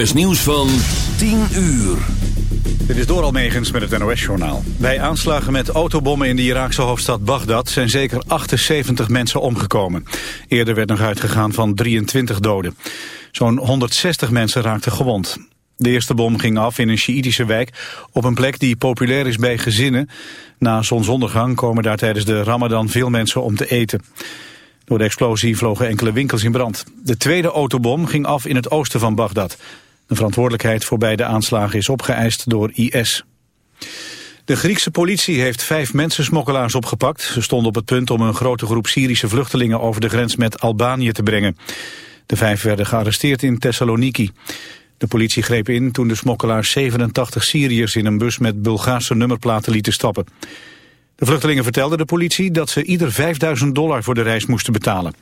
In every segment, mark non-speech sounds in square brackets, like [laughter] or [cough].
is nieuws van 10 uur. Dit is Doral Megens met het NOS-journaal. Bij aanslagen met autobommen in de Iraakse hoofdstad Bagdad... zijn zeker 78 mensen omgekomen. Eerder werd nog uitgegaan van 23 doden. Zo'n 160 mensen raakten gewond. De eerste bom ging af in een Sjiïtische wijk... op een plek die populair is bij gezinnen. Na zonsondergang komen daar tijdens de ramadan veel mensen om te eten. Door de explosie vlogen enkele winkels in brand. De tweede autobom ging af in het oosten van Bagdad... De verantwoordelijkheid voor beide aanslagen is opgeëist door IS. De Griekse politie heeft vijf mensensmokkelaars opgepakt. Ze stonden op het punt om een grote groep Syrische vluchtelingen over de grens met Albanië te brengen. De vijf werden gearresteerd in Thessaloniki. De politie greep in toen de smokkelaars 87 Syriërs in een bus met Bulgaarse nummerplaten lieten stappen. De vluchtelingen vertelden de politie dat ze ieder 5000 dollar voor de reis moesten betalen.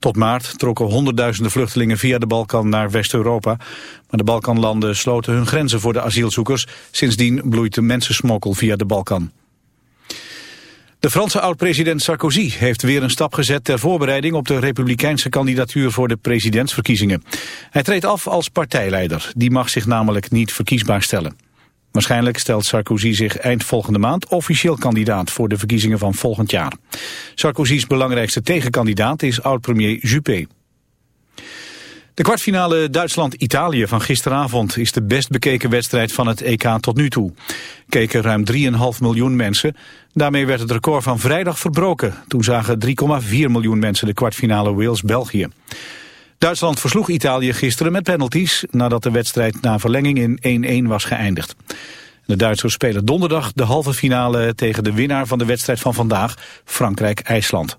Tot maart trokken honderdduizenden vluchtelingen via de Balkan naar West-Europa. Maar de Balkanlanden sloten hun grenzen voor de asielzoekers. Sindsdien bloeit de mensensmokkel via de Balkan. De Franse oud-president Sarkozy heeft weer een stap gezet ter voorbereiding op de republikeinse kandidatuur voor de presidentsverkiezingen. Hij treedt af als partijleider. Die mag zich namelijk niet verkiesbaar stellen. Waarschijnlijk stelt Sarkozy zich eind volgende maand officieel kandidaat voor de verkiezingen van volgend jaar. Sarkozy's belangrijkste tegenkandidaat is oud-premier Juppé. De kwartfinale Duitsland-Italië van gisteravond is de best bekeken wedstrijd van het EK tot nu toe. Keken ruim 3,5 miljoen mensen. Daarmee werd het record van vrijdag verbroken. Toen zagen 3,4 miljoen mensen de kwartfinale Wales-België. Duitsland versloeg Italië gisteren met penalties... nadat de wedstrijd na verlenging in 1-1 was geëindigd. De Duitsers spelen donderdag de halve finale tegen de winnaar van de wedstrijd van vandaag, Frankrijk-IJsland.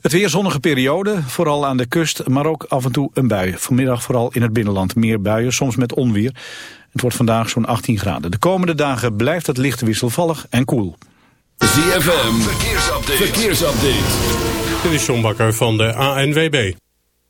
Het weer zonnige periode, vooral aan de kust, maar ook af en toe een bui. Vanmiddag vooral in het binnenland meer buien, soms met onweer. Het wordt vandaag zo'n 18 graden. De komende dagen blijft het licht wisselvallig en koel. ZFM, verkeersupdate. verkeersupdate. Dit is John Bakker van de ANWB.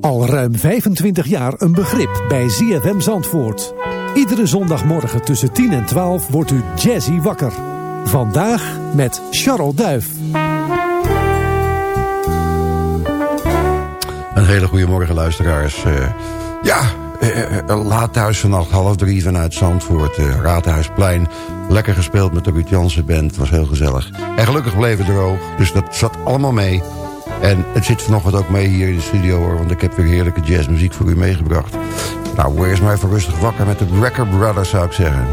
Al ruim 25 jaar een begrip bij ZFM Zandvoort. Iedere zondagmorgen tussen 10 en 12 wordt u jazzy wakker. Vandaag met Charles Duif. Een hele goede morgen luisteraars. Uh, ja, uh, uh, laat thuis vannacht half drie vanuit Zandvoort. Raadhuisplein. Lekker gespeeld met de Ruud Jansen band. was heel gezellig. En gelukkig bleef het droog. Dus dat zat allemaal mee. En het zit vanochtend ook mee hier in de studio hoor. Want ik heb weer heerlijke jazzmuziek voor u meegebracht. Nou, wees maar even rustig wakker met de Wrecker Brothers zou ik zeggen.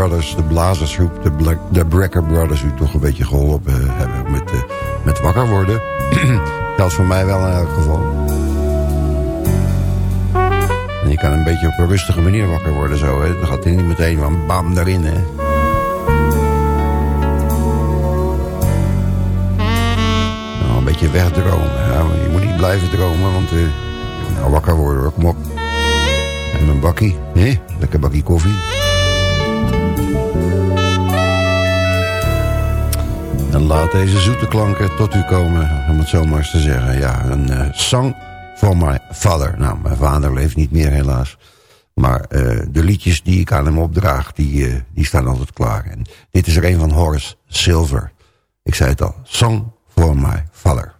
Brothers, de blazersgroep, de, de Brecker Brothers... u toch een beetje geholpen hebben met, uh, met wakker worden. [clears throat] Dat is voor mij wel in elk geval. Je kan een beetje op een rustige manier wakker worden zo. Hè. Dan gaat hij niet meteen van bam daarin. Hè. Nou, een beetje wegdromen. Ja, je moet niet blijven dromen, want uh, nou wakker worden. Kom op. En een bakkie. Hè? Lekker bakkie koffie. Laat deze zoete klanken tot u komen, om het zo maar eens te zeggen. Ja, een uh, song for my father. Nou, mijn vader leeft niet meer helaas. Maar uh, de liedjes die ik aan hem opdraag, die, uh, die staan altijd klaar. En dit is er een van Horace Silver. Ik zei het al, Song for my father.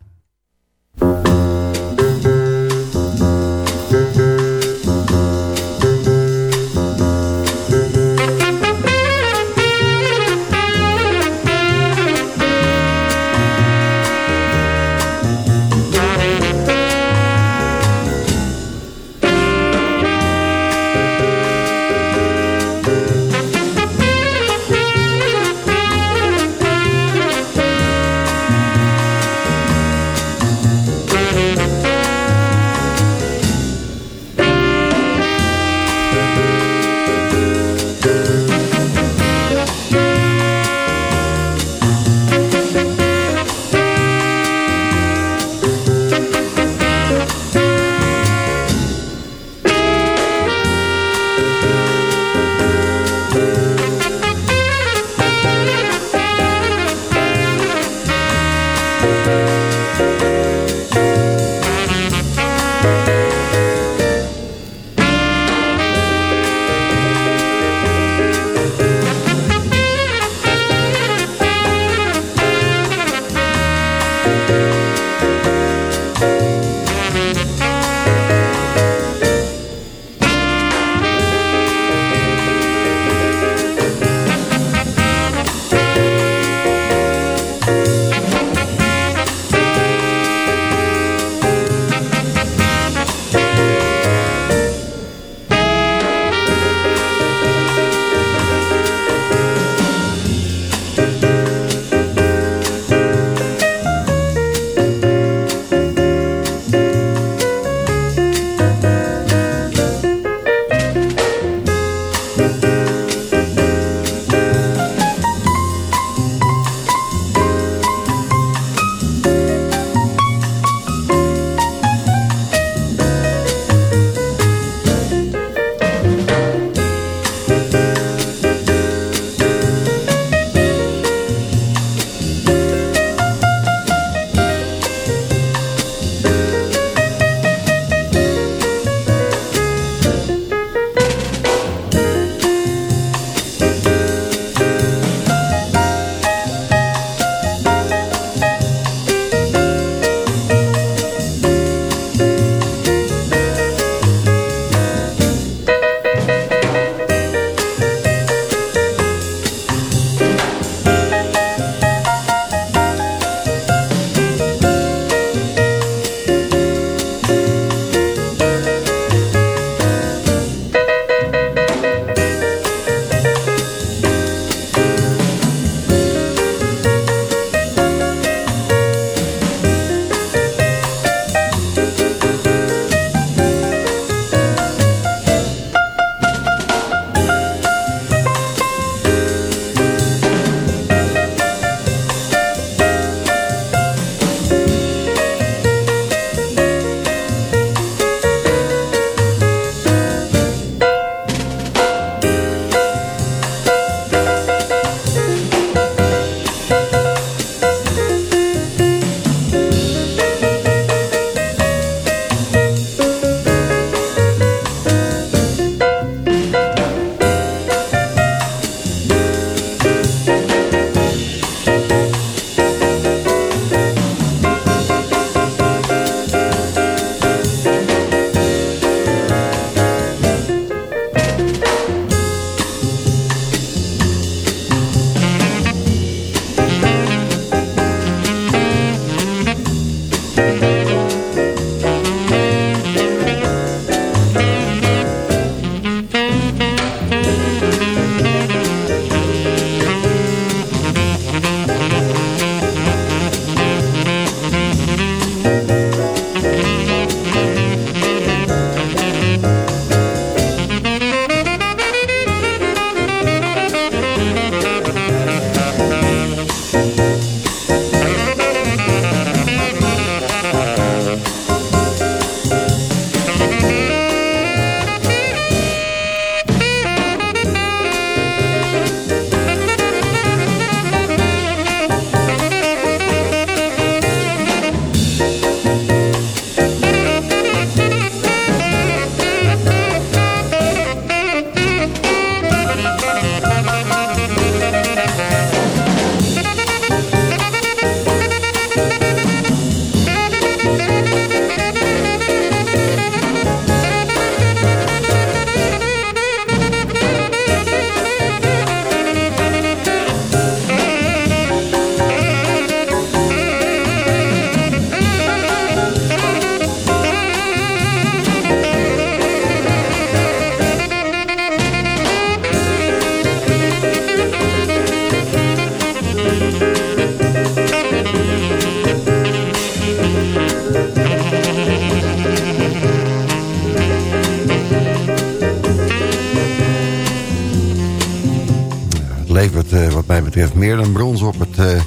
levert eh, wat mij betreft meer dan brons op het eh,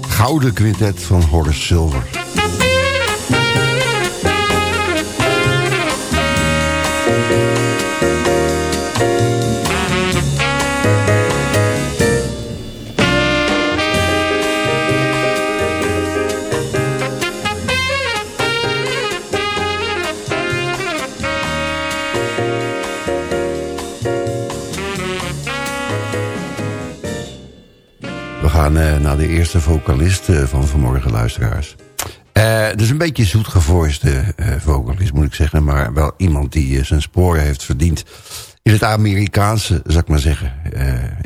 gouden quintet van Horace Silver. Naar de eerste vocalist uh, van vanmorgen, luisteraars. Uh, dus een beetje zoetgevoiste vocalist, moet ik zeggen. Maar wel iemand die zijn sporen heeft verdiend. In het Amerikaanse, zou ik maar zeggen.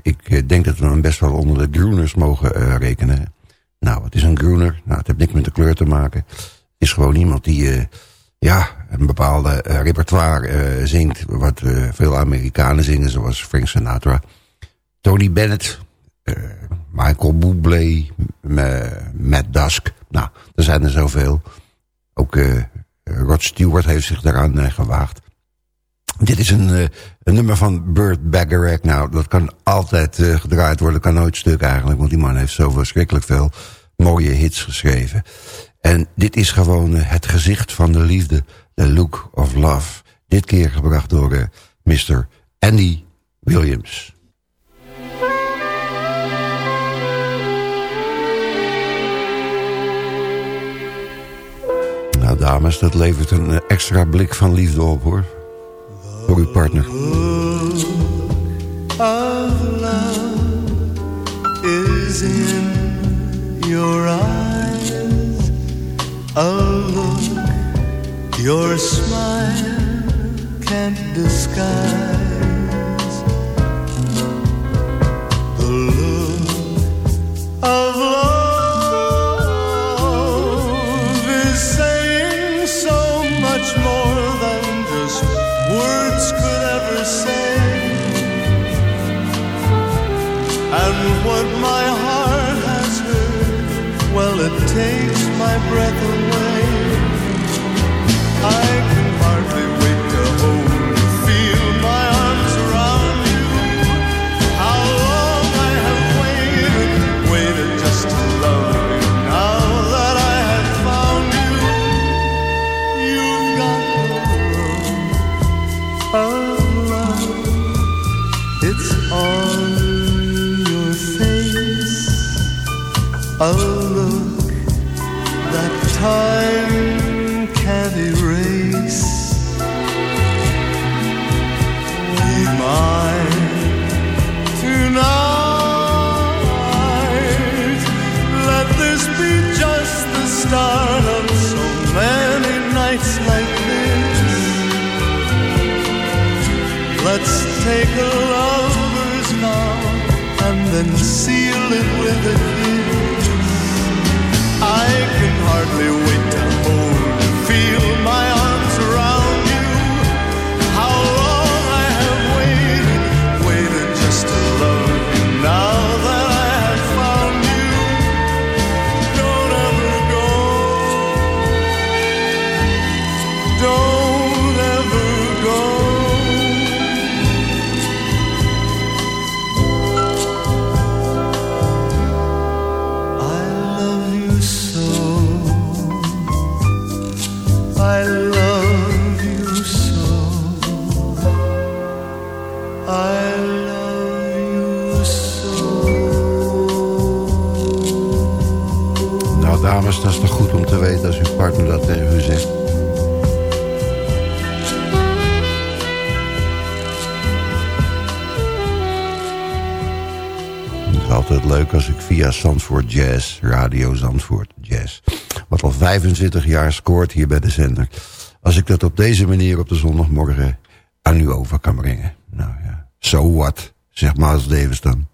ik denk dat we hem best wel onder de groeners mogen rekenen. Nou, wat is een groener? Nou, het heeft niks met de kleur te maken. Het is gewoon iemand die ja, een bepaalde repertoire zingt. Wat veel Amerikanen zingen, zoals Frank Sinatra. Tony Bennett, Michael Bublé, Matt Dusk. Nou, er zijn er zoveel. Ook uh, Rod Stewart heeft zich daaraan uh, gewaagd. Dit is een, uh, een nummer van Burt Bacharach. Nou, dat kan altijd gedraaid worden. kan nooit stuk eigenlijk. Want die man heeft zo verschrikkelijk veel mooie hits geschreven. En dit is gewoon het gezicht van de liefde. The Look of Love. Dit keer gebracht door Mr. Andy Williams. Dames, dat levert een eh, extra blik van liefde op hoor. Voor uw partner. of love is in your eyes. A look your smile can't disguise. Te weten als uw partner dat tegen u zegt. Het is altijd leuk als ik via Zandvoort Jazz, Radio Zandvoort Jazz... wat al 25 jaar scoort hier bij de zender... als ik dat op deze manier op de zondagmorgen aan u over kan brengen. Nou ja, so what, zegt Miles Davis dan.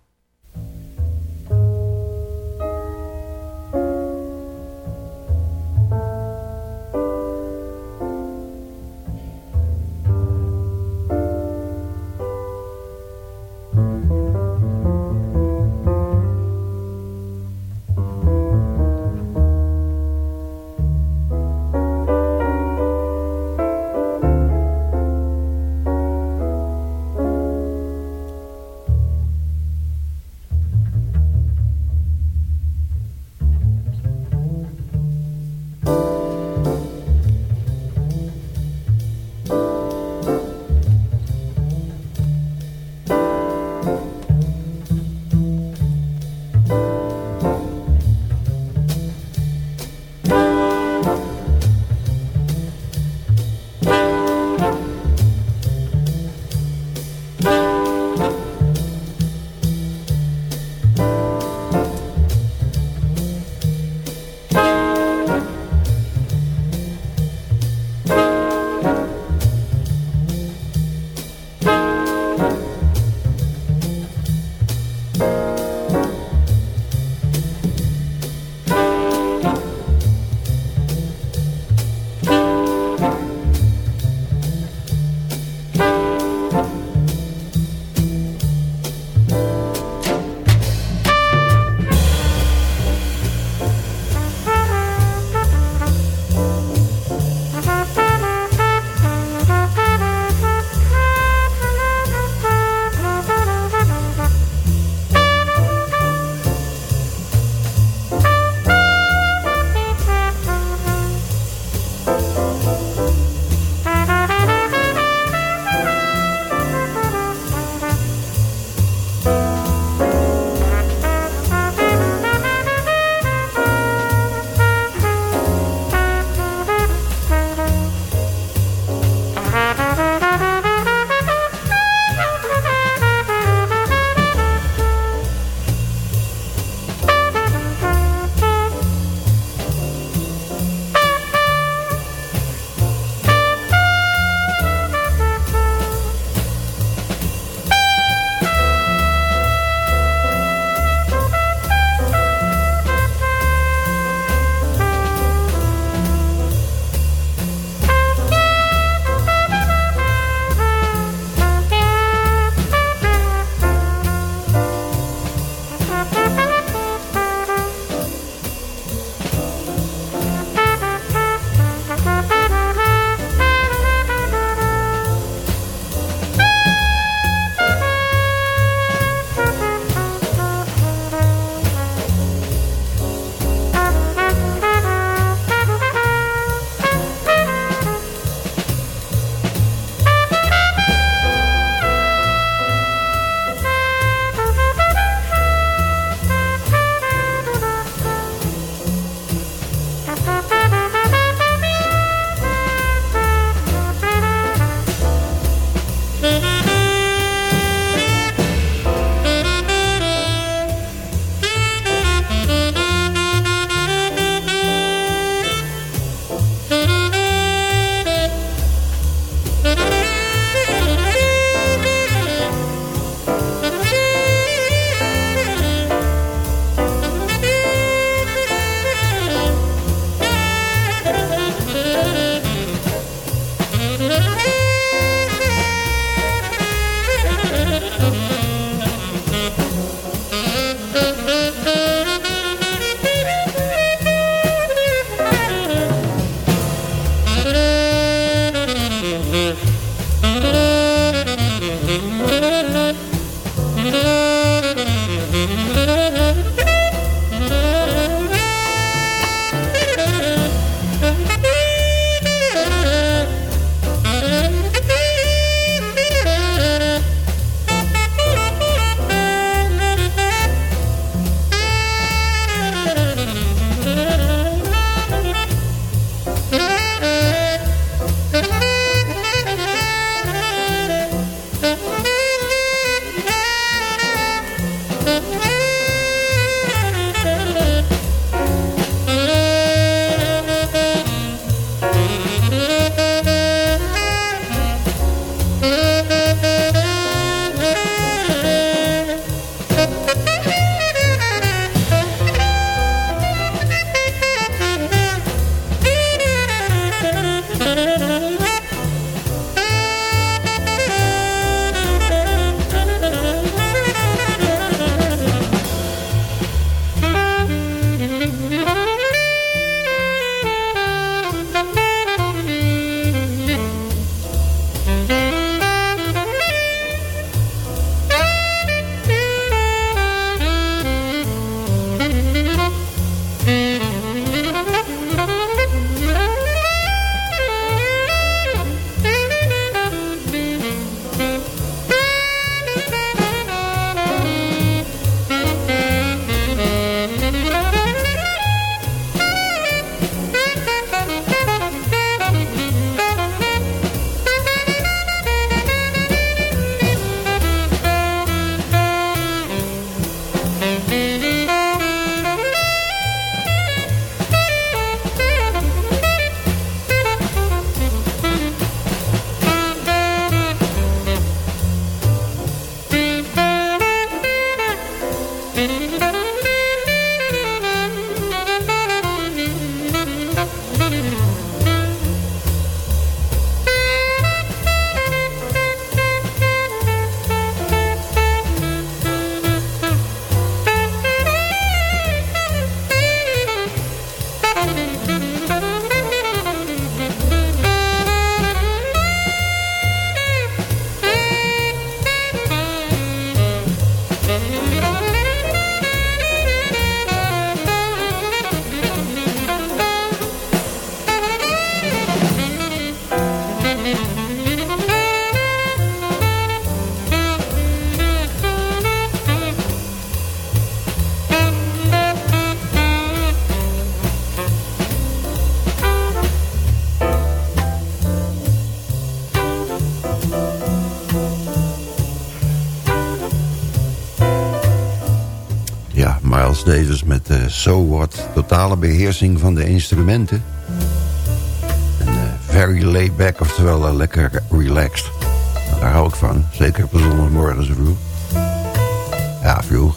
Davis met uh, So What. Totale beheersing van de instrumenten. En uh, very laid back, oftewel uh, lekker relaxed. Nou, daar hou ik van. Zeker op een zondagmorgen zo vroeg. Ja, vroeg.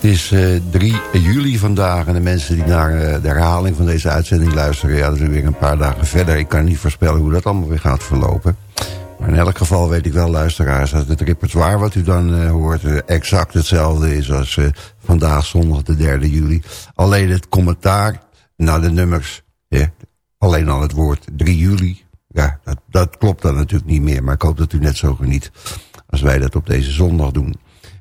Het is 3 juli vandaag en de mensen die naar de herhaling van deze uitzending luisteren... ja, dat is weer een paar dagen verder. Ik kan niet voorspellen hoe dat allemaal weer gaat verlopen elk geval weet ik wel, luisteraars... dat het repertoire wat u dan hoort... exact hetzelfde is als vandaag zondag de 3 juli. Alleen het commentaar naar de nummers... alleen al het woord 3 juli... Ja, dat, dat klopt dan natuurlijk niet meer. Maar ik hoop dat u net zo geniet als wij dat op deze zondag doen.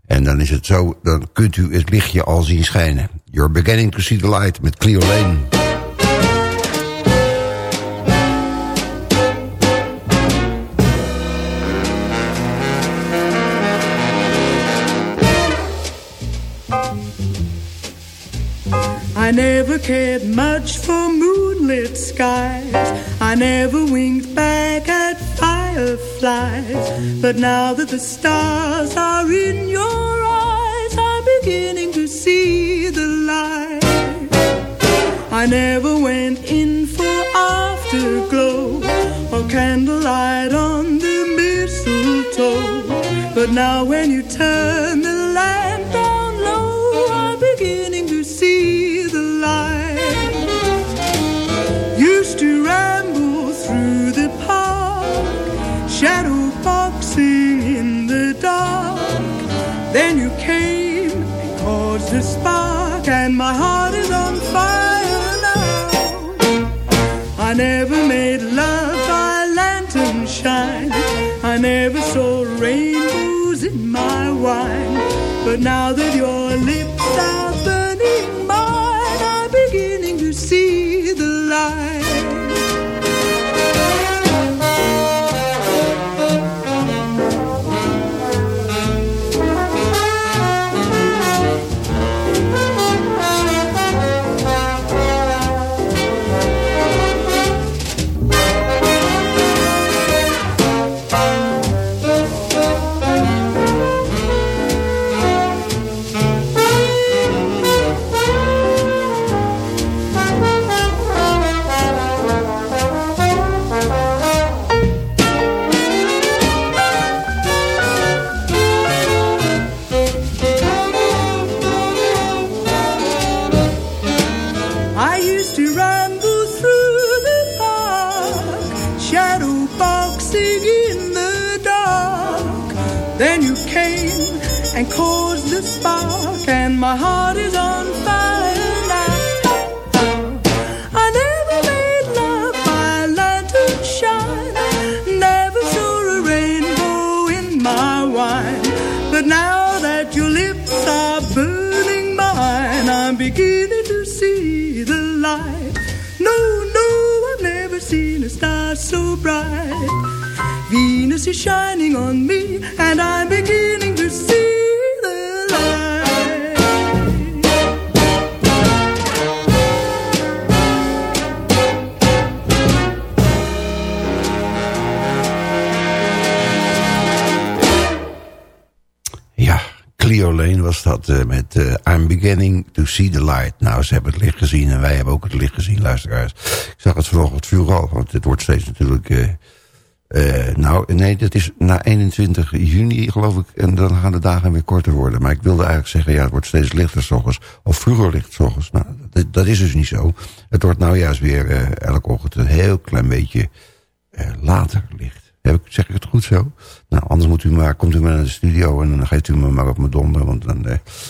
En dan is het zo, dan kunt u het lichtje al zien schijnen. You're beginning to see the light met Cleo Lane. I never cared much for moonlit skies. I never winked back at fireflies. But now that the stars are in your eyes, I'm beginning to see the light. I never went in for afterglow or candlelight on the mistletoe. But now when you turn shadow boxing in the dark. Then you came and caused a spark, and my heart is on fire now. I never made love by lantern shine. I never saw rainbows in my wine. But now that your is shining on me, and I'm beginning to see the light. Ja, Cleo Lane was dat eh, met eh, I'm beginning to see the light. Nou, ze hebben het licht gezien en wij hebben ook het licht gezien, luisteraars. Ik zag het vanochtend vuur al, want het wordt steeds natuurlijk... eh, eh, nou, nee, dat is na 21 juni, geloof ik. En dan gaan de dagen weer korter worden. Maar ik wilde eigenlijk zeggen, ja, het wordt steeds lichter s ochtends. Of vroeger licht s ochtends. Nou, dat, dat is dus niet zo. Het wordt nou juist weer eh, elke ochtend een heel klein beetje eh, later licht. Heb ik, zeg ik het goed zo? Nou, anders moet u maar, komt u maar naar de studio en dan geeft u me maar op mijn donder. Want dan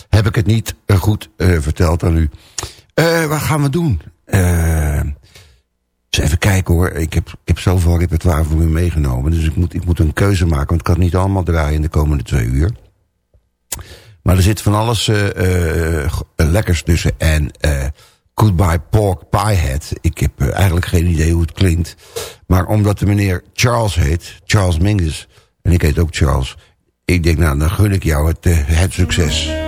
heb ik het niet goed verteld aan u. Wat gaan we doen? Eh... Dus even kijken hoor, ik heb, ik heb zoveel repertoire voor u meegenomen. Dus ik moet, ik moet een keuze maken, want ik kan het niet allemaal draaien in de komende twee uur. Maar er zit van alles eh, lekkers tussen. En Goodbye Pork Pie Head. Ik heb eigenlijk geen idee hoe het klinkt. Maar omdat de meneer Charles heet, Charles Mingus... en ik heet ook Charles... ik denk, nou, dan gun ik jou het, het succes.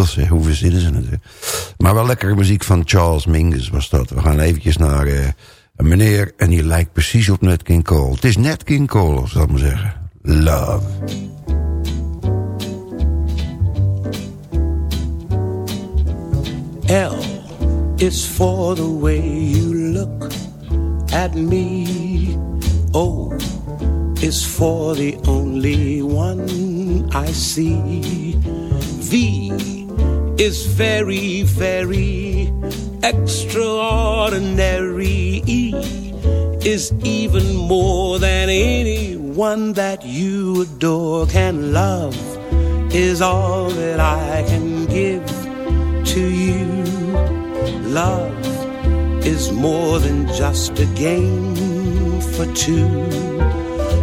Eh, hoe verzinnen ze het? Maar wel lekkere muziek van Charles Mingus was dat. We gaan eventjes naar uh, een meneer en die lijkt precies op Nat King Cole. Het is Nat King Cole, zal ik maar zeggen. Love. L is for the way you look at me. O is for the only one I see. V is very, very extraordinary. Is even more than anyone that you adore can love. Is all that I can give to you. Love is more than just a game for two.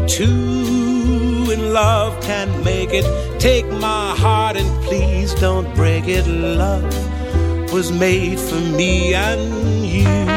Two in love can make it. Take my heart and please don't break it. Love was made for me and you.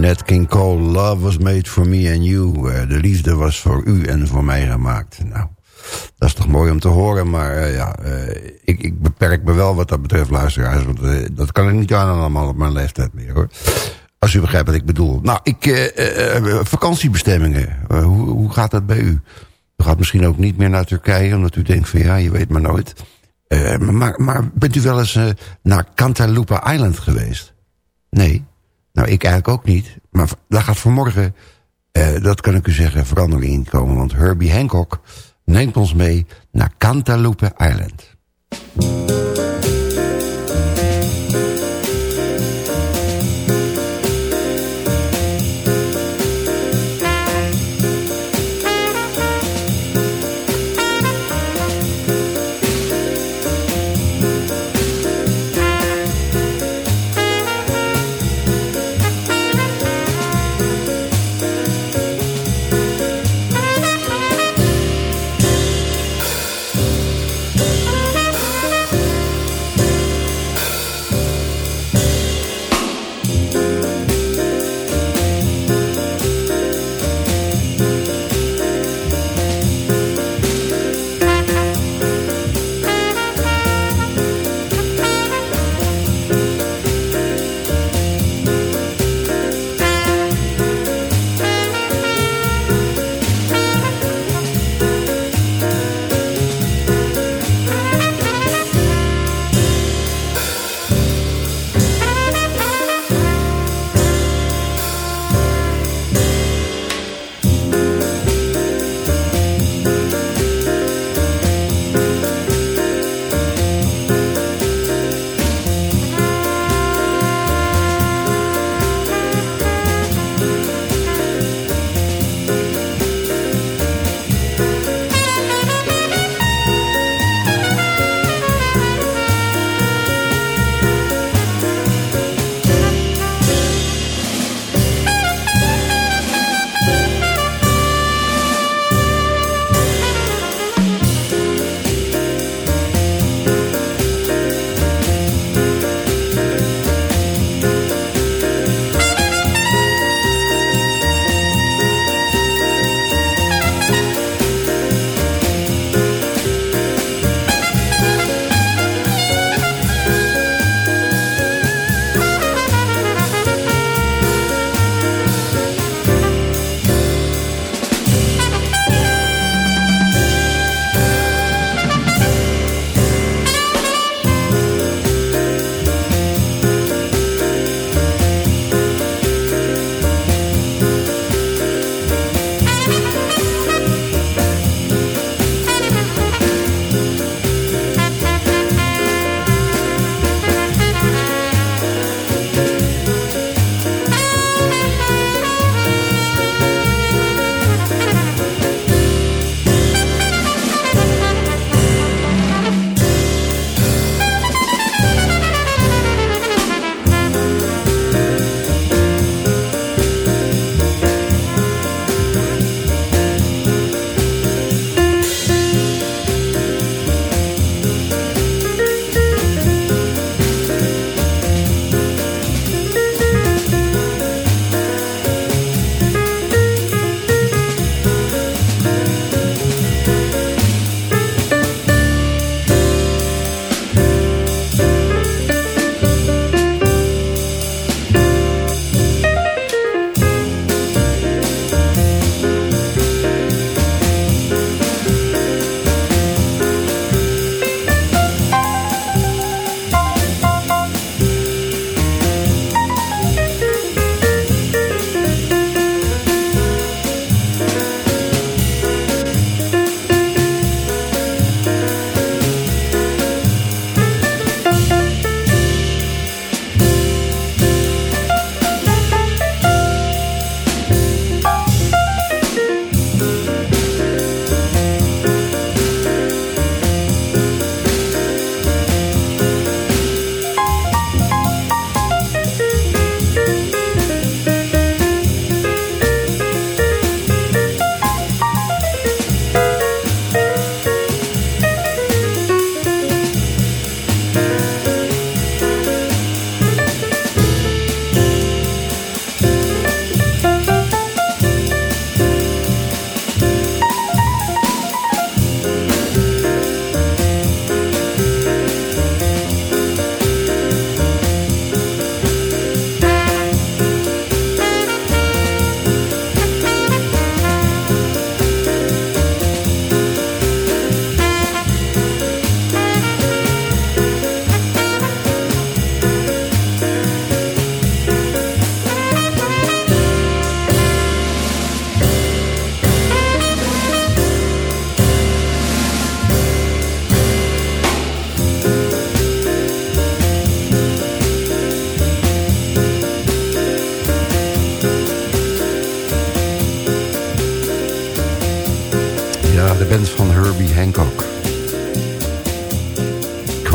Nat King Cole, Love was made for me and you. Eh, de liefde was voor u en voor mij gemaakt. Nou, Dat is toch mooi om te horen, maar uh, ja, uh, ik, ik, beperk me wel wat dat betreft, luisteraars. Want dat kan ik niet aan allemaal op mijn leeftijd meer, hoor. Als u begrijpt wat ik bedoel. Nou, ik, vakantiebestemmingen, hoe, hoe gaat dat bij u? U gaat misschien ook niet meer naar Turkije, omdat u denkt van ja, je weet maar nooit. maar, maar bent u wel eens naar Cantaloupe Island geweest? Nee. Nou, ik eigenlijk ook niet. Maar daar gaat vanmorgen, dat kan ik u zeggen, verandering in komen. Want Herbie Hancock neemt ons mee naar Cantaloupe Island.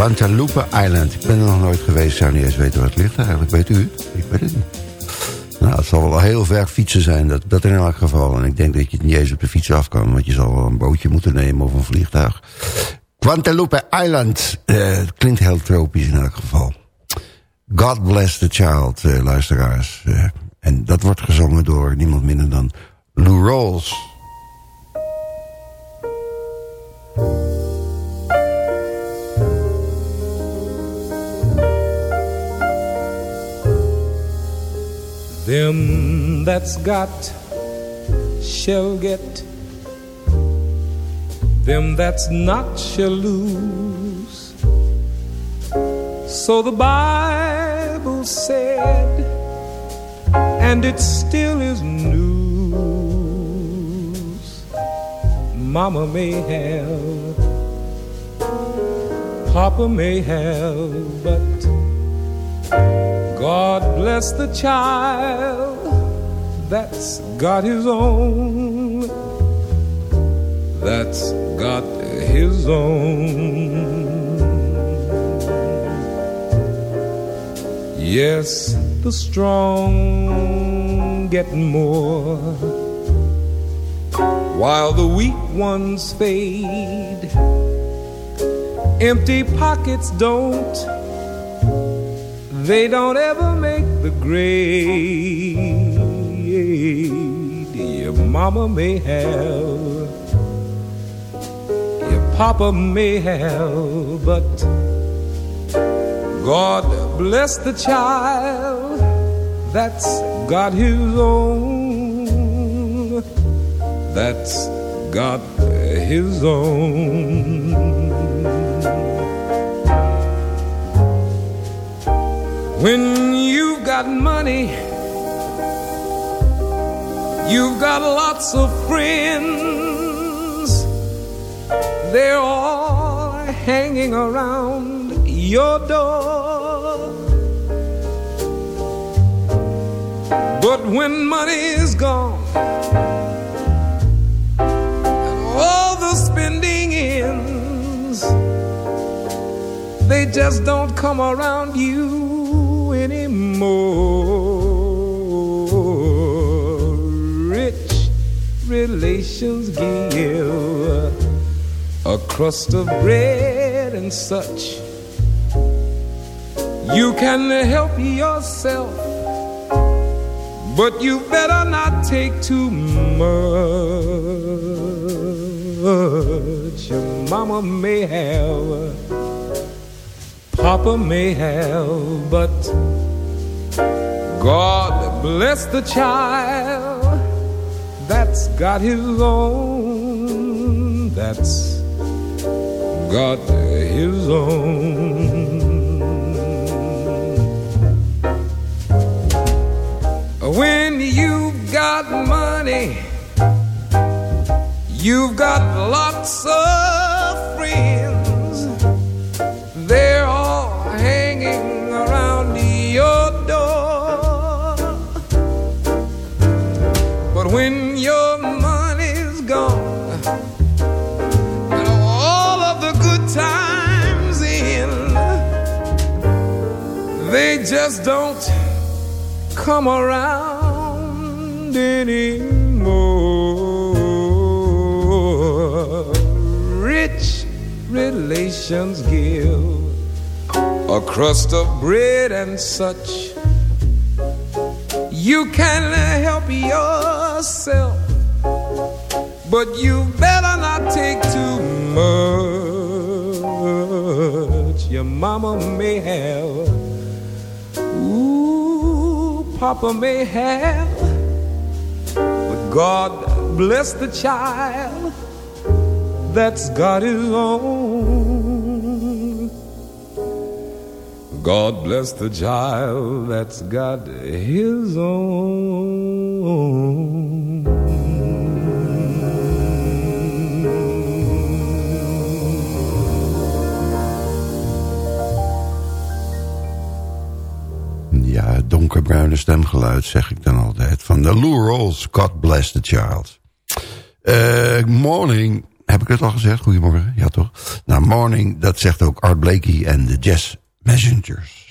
Guadalupe Island. Ik ben er nog nooit geweest, zou niet eens weten waar het ligt eigenlijk. Weet u? Ik weet het niet. Nou, het zal wel heel ver fietsen zijn, dat, dat in elk geval. En ik denk dat je het niet eens op de fiets af kan... want je zal wel een bootje moeten nemen of een vliegtuig. Guadalupe Island. Het klinkt heel tropisch in elk geval. God bless the child, uh, luisteraars. Uh, en dat wordt gezongen door niemand minder dan Lou Rawls. Them that's got shall get, them that's not shall lose. So the Bible said, and it still is news. Mama may have, Papa may have, but God bless the child that's got his own. That's got his own. Yes, the strong get more while the weak ones fade. Empty pockets don't they don't ever make the grade. Your mama may have, your papa may have, but God bless the child that's got his own. That's got his own. When you've got money, you've got lots of friends. They're all hanging around your door. But when money is gone, and all the spending ends, they just don't come around you anymore. Rich relations give a crust of bread and such. You can help yourself, but you better not take too much. Your mama may have Papa may have, but God bless the child that's got his own, that's got his own. When you've got money, you've got lots of just don't come around anymore. Rich relations give a crust of bread and such. You can help yourself, but you better not take too much. Your mama may have, papa may have, but God bless the child that's got his own. God bless the child that's got his own. Ja, donkerbruine stemgeluid zeg ik dan altijd. Van de Lou Rolls, God bless the child. Uh, morning, heb ik het al gezegd? Goedemorgen. Ja, toch? Nou, Morning, dat zegt ook Art Blakey en de Jazz Messengers.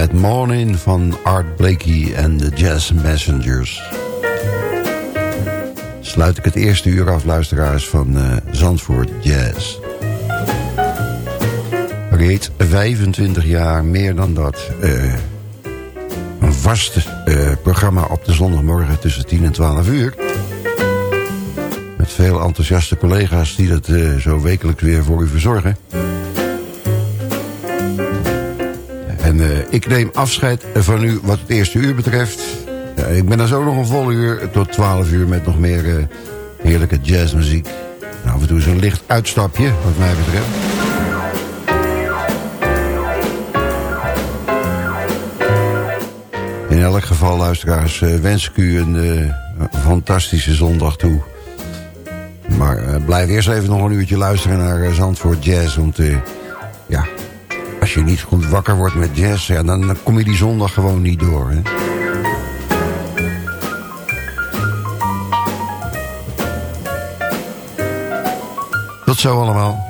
That Morning van Art Blakey en de Jazz Messengers. Sluit ik het eerste uur af, luisteraars, van uh, Zandvoort Jazz. Reeds 25 jaar, meer dan dat. Uh, een vast uh, programma op de zondagmorgen tussen 10 en 12 uur. Met veel enthousiaste collega's die dat zo wekelijks weer voor u verzorgen. Ik neem afscheid van u wat het eerste uur betreft. Uh, ik ben er zo nog een vol uur tot 12 uur met nog meer uh, heerlijke jazzmuziek. Af en toe zo'n licht uitstapje, wat mij betreft. In elk geval, luisteraars, wens ik u een fantastische zondag toe. Maar blijf eerst even nog een uurtje luisteren naar Zandvoort Jazz. Want ja, als je niet goed wakker wordt met jazz... Ja, dan, kom je die zondag gewoon niet door. Hè? Tot zo allemaal.